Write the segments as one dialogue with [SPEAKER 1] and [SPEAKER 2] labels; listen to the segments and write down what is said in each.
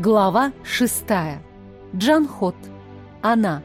[SPEAKER 1] Глава шестая. Джанхот. Она.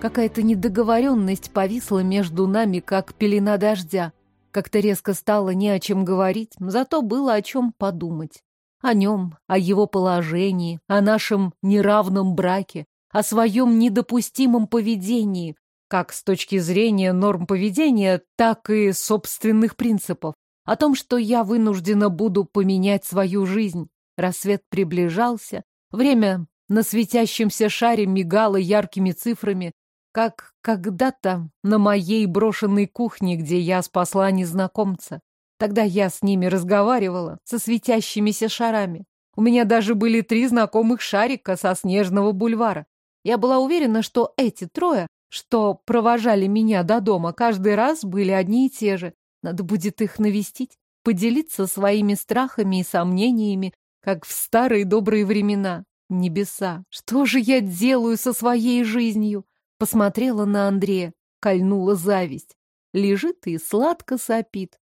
[SPEAKER 1] Какая-то недоговоренность повисла между нами, как пелена дождя. Как-то резко стало не о чем говорить, зато было о чем подумать. О нем, о его положении, о нашем неравном браке, о своем недопустимом поведении, как с точки зрения норм поведения, так и собственных принципов. О том, что я вынуждена буду поменять свою жизнь. Рассвет приближался, время на светящемся шаре мигало яркими цифрами, как когда-то на моей брошенной кухне, где я спасла незнакомца. Тогда я с ними разговаривала, со светящимися шарами. У меня даже были три знакомых шарика со Снежного бульвара. Я была уверена, что эти трое что провожали меня до дома, каждый раз были одни и те же. Надо будет их навестить, поделиться своими страхами и сомнениями, как в старые добрые времена. Небеса, что же я делаю со своей жизнью? Посмотрела на Андрея, кольнула зависть. Лежит и сладко сопит.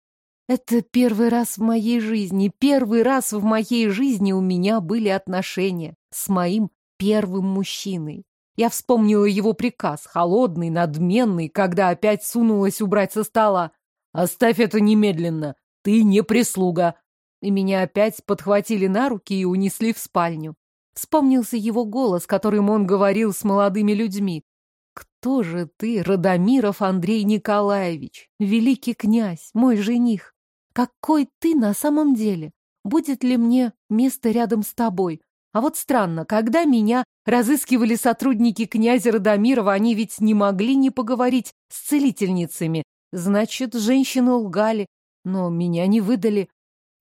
[SPEAKER 1] Это первый раз в моей жизни, первый раз в моей жизни у меня были отношения с моим первым мужчиной. Я вспомнила его приказ, холодный, надменный, когда опять сунулась убрать со стола. «Оставь это немедленно! Ты не прислуга!» И меня опять подхватили на руки и унесли в спальню. Вспомнился его голос, которым он говорил с молодыми людьми. «Кто же ты, Радомиров Андрей Николаевич, великий князь, мой жених? Какой ты на самом деле? Будет ли мне место рядом с тобой? А вот странно, когда меня разыскивали сотрудники князя Радомирова, они ведь не могли не поговорить с целительницами. Значит, женщины лгали, но меня не выдали.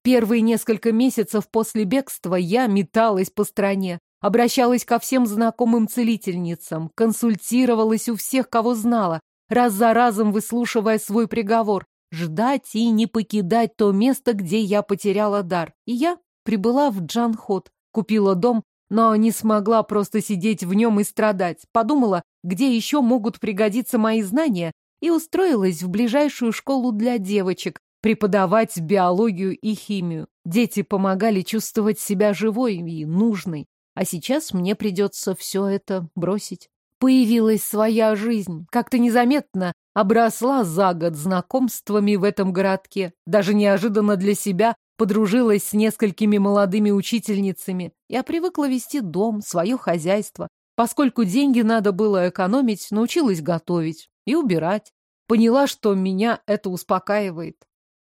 [SPEAKER 1] Первые несколько месяцев после бегства я металась по стране, обращалась ко всем знакомым целительницам, консультировалась у всех, кого знала, раз за разом выслушивая свой приговор, ждать и не покидать то место, где я потеряла дар. И я прибыла в Джанхот, Купила дом, но не смогла просто сидеть в нем и страдать. Подумала, где еще могут пригодиться мои знания, и устроилась в ближайшую школу для девочек, преподавать биологию и химию. Дети помогали чувствовать себя живой и нужной. А сейчас мне придется все это бросить. Появилась своя жизнь, как-то незаметно обросла за год знакомствами в этом городке. Даже неожиданно для себя подружилась с несколькими молодыми учительницами. Я привыкла вести дом, свое хозяйство. Поскольку деньги надо было экономить, научилась готовить и убирать. Поняла, что меня это успокаивает.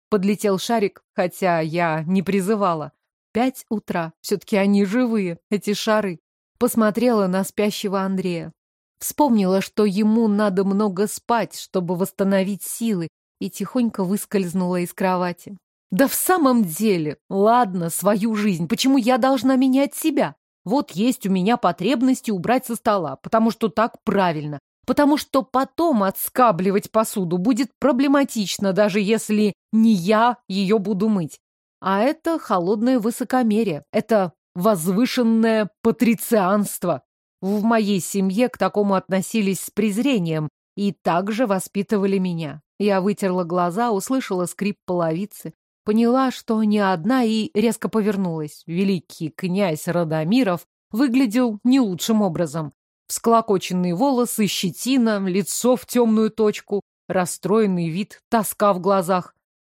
[SPEAKER 1] Подлетел шарик, хотя я не призывала. Пять утра. Все-таки они живые, эти шары. Посмотрела на спящего Андрея. Вспомнила, что ему надо много спать, чтобы восстановить силы, и тихонько выскользнула из кровати. Да в самом деле, ладно, свою жизнь, почему я должна менять себя? Вот есть у меня потребности убрать со стола, потому что так правильно. Потому что потом отскабливать посуду будет проблематично, даже если не я ее буду мыть. А это холодное высокомерие, это возвышенное патрицианство. В моей семье к такому относились с презрением и также воспитывали меня. Я вытерла глаза, услышала скрип половицы, Поняла, что не одна, и резко повернулась. Великий князь Радомиров выглядел не лучшим образом. Всклокоченные волосы, щетина, лицо в темную точку, расстроенный вид, тоска в глазах.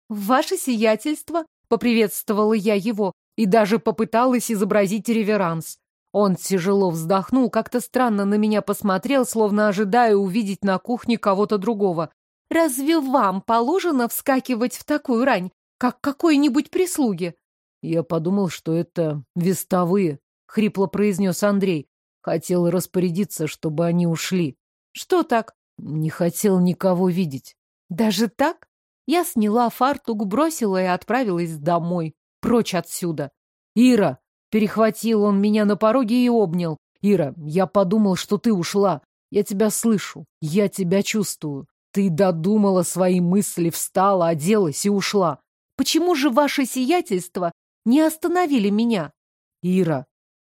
[SPEAKER 1] «Ваше сиятельство!» — поприветствовала я его и даже попыталась изобразить реверанс. Он тяжело вздохнул, как-то странно на меня посмотрел, словно ожидая увидеть на кухне кого-то другого. «Разве вам положено вскакивать в такую рань? Как какой-нибудь прислуги. Я подумал, что это вестовые, хрипло произнес Андрей. Хотел распорядиться, чтобы они ушли. Что так? Не хотел никого видеть. Даже так? Я сняла фартук, бросила и отправилась домой, прочь отсюда. Ира! Перехватил он меня на пороге и обнял. Ира, я подумал, что ты ушла. Я тебя слышу, я тебя чувствую. Ты додумала свои мысли, встала, оделась и ушла. Почему же ваше сиятельство не остановили меня? Ира.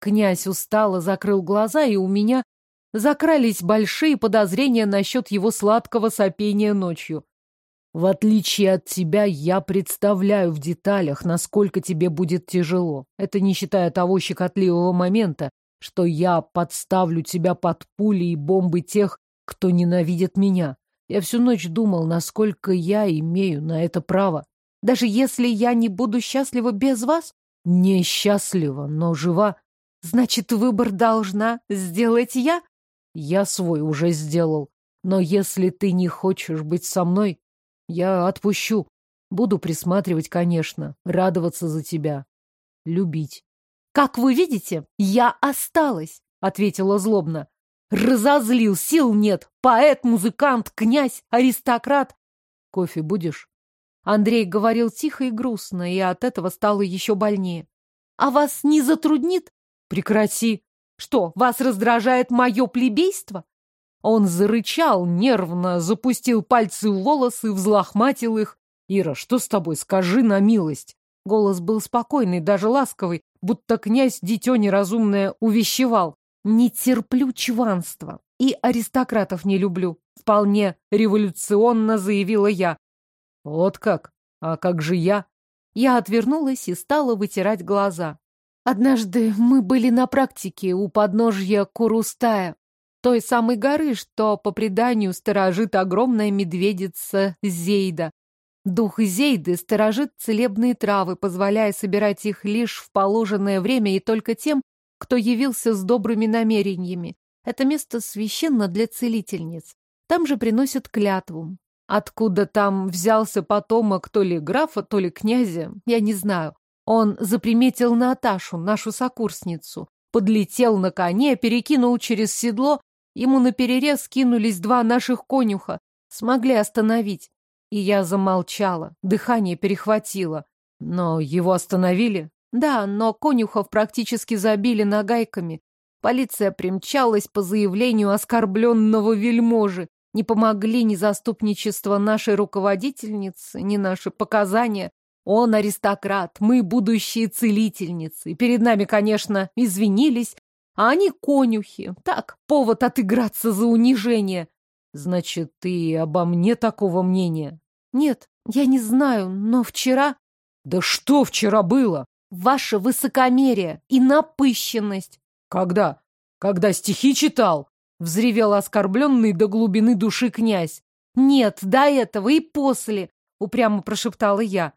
[SPEAKER 1] Князь устало закрыл глаза, и у меня закрались большие подозрения насчет его сладкого сопения ночью. В отличие от тебя, я представляю в деталях, насколько тебе будет тяжело. Это не считая того щекотливого момента, что я подставлю тебя под пули и бомбы тех, кто ненавидит меня. Я всю ночь думал, насколько я имею на это право.
[SPEAKER 2] Даже если я не буду счастлива без вас?
[SPEAKER 1] Не счастлива, но жива.
[SPEAKER 2] Значит, выбор должна сделать я?
[SPEAKER 1] Я свой уже сделал. Но если ты не хочешь быть со мной, я отпущу. Буду присматривать, конечно, радоваться за тебя, любить.
[SPEAKER 2] Как вы видите, я осталась, ответила злобно. Разозлил, сил нет. Поэт, музыкант, князь, аристократ.
[SPEAKER 1] Кофе будешь?
[SPEAKER 2] Андрей говорил тихо и грустно, и от этого стало еще больнее. А вас не затруднит?
[SPEAKER 1] Прекрати.
[SPEAKER 2] Что, вас раздражает мое плебейство?
[SPEAKER 1] Он зарычал, нервно запустил пальцы в волосы, взлохматил их. «Ира, что с тобой? Скажи на милость!» Голос был спокойный, даже ласковый, будто князь дитё неразумное увещевал.
[SPEAKER 2] «Не терплю чванства и аристократов не люблю», — вполне революционно заявила я.
[SPEAKER 1] «Вот как? А как же я?»
[SPEAKER 2] Я отвернулась и стала вытирать глаза. Однажды мы были на практике у подножья Курустая той самой горы, что, по преданию, сторожит огромная медведица Зейда. Дух Зейды сторожит целебные травы, позволяя собирать их лишь в положенное время и только тем, кто явился с добрыми намерениями. Это место священно для целительниц. Там же приносят клятву. Откуда там взялся потомок то ли графа, то ли князя, я не знаю. Он заприметил Наташу, нашу сокурсницу, подлетел на коне, перекинул через седло Ему наперерез кинулись два наших конюха. Смогли остановить. И я замолчала, дыхание перехватило.
[SPEAKER 1] Но его остановили?
[SPEAKER 2] Да, но конюхов практически забили нагайками. Полиция примчалась по заявлению оскорбленного вельможи. Не помогли ни заступничество нашей руководительницы, ни наши показания. Он аристократ, мы будущие целительницы. И перед нами, конечно, извинились, а они конюхи. Так, повод отыграться за унижение.
[SPEAKER 1] Значит, ты обо мне такого мнения?
[SPEAKER 2] Нет, я не знаю, но вчера...
[SPEAKER 1] Да что вчера было?
[SPEAKER 2] Ваше высокомерие и напыщенность.
[SPEAKER 1] Когда? Когда стихи читал? Взревел оскорбленный до глубины души князь.
[SPEAKER 2] Нет, до этого и после, упрямо прошептала я.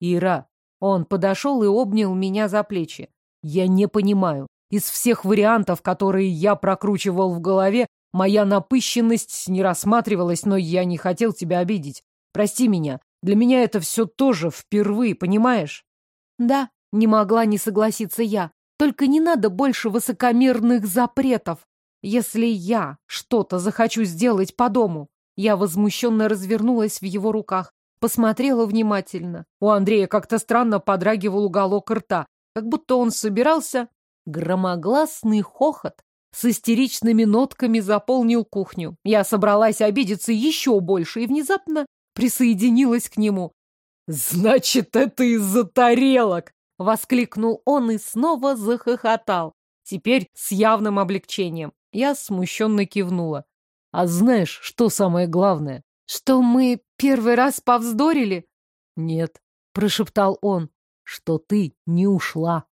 [SPEAKER 1] Ира, он подошел и обнял меня за плечи. Я не понимаю, из всех вариантов, которые я прокручивал в голове, моя напыщенность не рассматривалась, но я не хотел тебя обидеть. Прости меня. Для меня это все тоже впервые, понимаешь?
[SPEAKER 2] Да, не могла не согласиться я. Только не надо больше высокомерных запретов. Если я что-то захочу сделать по дому, я возмущенно развернулась в его руках, посмотрела внимательно. У Андрея как-то странно подрагивал уголок рта, как будто он собирался Громогласный хохот с истеричными нотками заполнил кухню. Я собралась обидеться еще больше и внезапно присоединилась к нему.
[SPEAKER 1] «Значит, это из-за тарелок!»
[SPEAKER 2] — воскликнул он и снова захохотал. Теперь с явным облегчением. Я смущенно кивнула.
[SPEAKER 1] «А знаешь, что самое главное?»
[SPEAKER 2] «Что мы первый раз повздорили?»
[SPEAKER 1] «Нет», — прошептал он, — «что ты не ушла».